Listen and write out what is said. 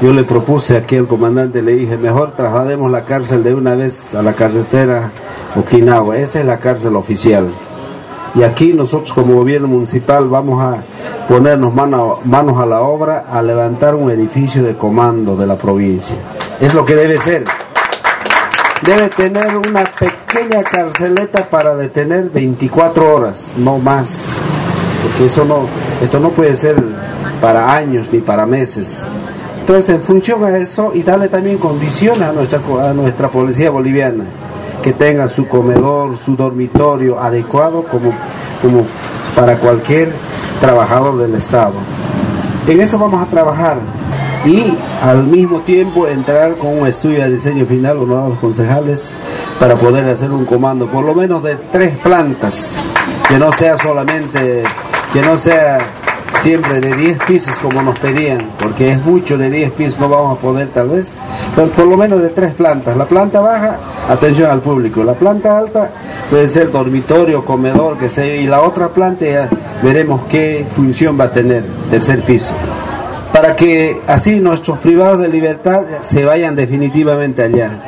yo le propuse aquí al comandante, le dije, mejor traslademos la cárcel de una vez a la carretera Okinawa, esa es la cárcel oficial. Y aquí nosotros como gobierno municipal vamos a ponernos manos a la obra a levantar un edificio de comando de la provincia. Es lo que debe ser. Debe tener una pequeña carceleta para detener 24 horas, no más. Porque eso no, esto no puede ser para años ni para meses. Entonces, en función a eso y darle también condiciones a nuestra, policía boliviana que tenga su comedor, su dormitorio adecuado como, para cualquier trabajador del Estado. En eso vamos a trabajar y al mismo tiempo entrar con un estudio de diseño final los concejales para poder hacer un comando, por lo menos de tres plantas, que no sea solamente, que no sea siempre de 10 pisos como nos pedían, porque es mucho de 10 pisos, no vamos a poder tal vez, pero por lo menos de tres plantas. La planta baja, atención al público. La planta alta puede ser dormitorio, comedor, que sea, y la otra planta ya veremos qué función va a tener, tercer piso. Para que así nuestros privados de libertad se vayan definitivamente allá.